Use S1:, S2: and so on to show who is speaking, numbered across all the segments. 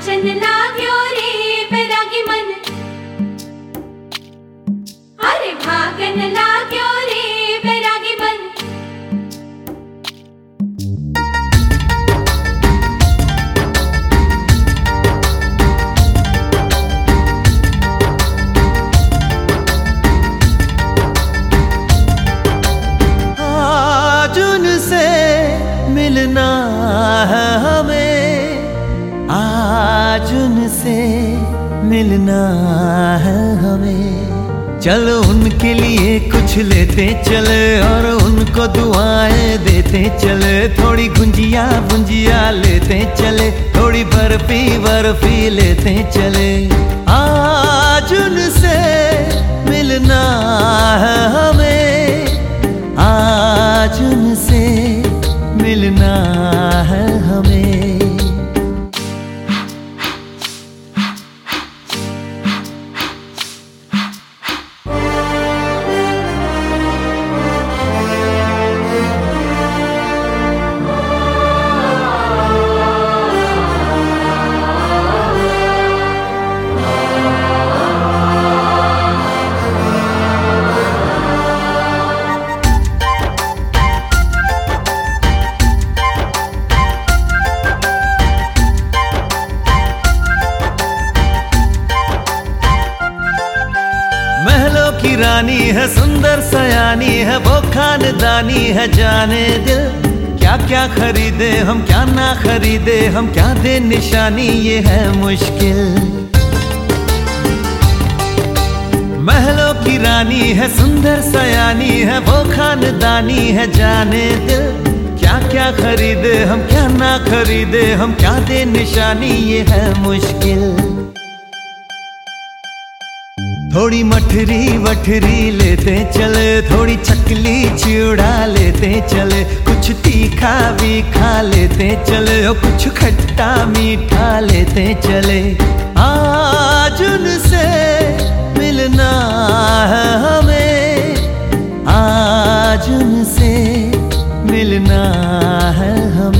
S1: वाचन लाग्यो रे बैरागी मन। अरे भागन
S2: आज उनसे मिलना है हमें। चलो उनके लिए कुछ लेते, चले और उनको दुआएँ देते, चले थोड़ी गुंजिया गुंजिया लेते, चले थोड़ी बर्फ़ी बर्फ़ी लेते, चले आज उनसे मिलना है हमें। रानी है सुंदर सयानी है, वो खानदानी है, जाने दिल क्या क्या खरीदे हम, क्या ना खरीदे हम, क्या दे निशानी, ये है मुश्किल। महलों की रानी है, सुंदर सयानी है, वो खानदानी है, जाने दिल क्या क्या खरीदे हम, क्या ना खरीदे हम, क्या दे निशानी, ये है मुश्किल। थोड़ी मठरी वठरी लेते चले, थोड़ी चकली चिड़ा लेते चले, कुछ तीखा भी खा लेते चले और कुछ खट्टा मीठा लेते चले। आज उनसे मिलना है हमें, आज उनसे मिलना है हमें।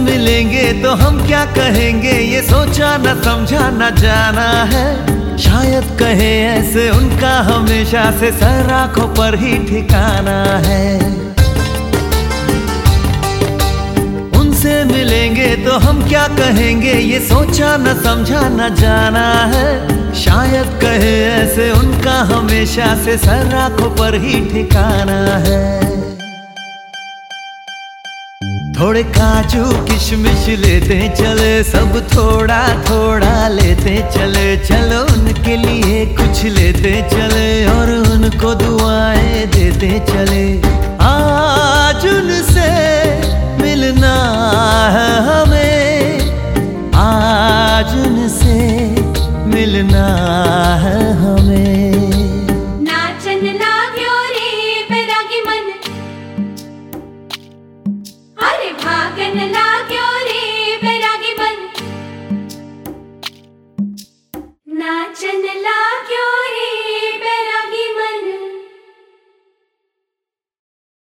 S2: मिलेंगे तो हम क्या कहेंगे? ये सोचा न समझा न जाना है। शायद कहे ऐसे उनका हमेशा से सर आँखों पर ही ठिकाना है। कहेंगे, ये सोचा न, समझा न, जाना है। शायद कहे ऐसे उनका हमेशा से सर पर ही ठिकाना है। थोड़े काजू, किशमिश लेते चले, सब थोड़ा थोड़ा लेते चले, चलो उनके लिए कुछ लेते चले, और उनको दुआएँ देते चले। मिलना है हमें। नाचन लाग्यो रे बैरागी मन। अरे भागन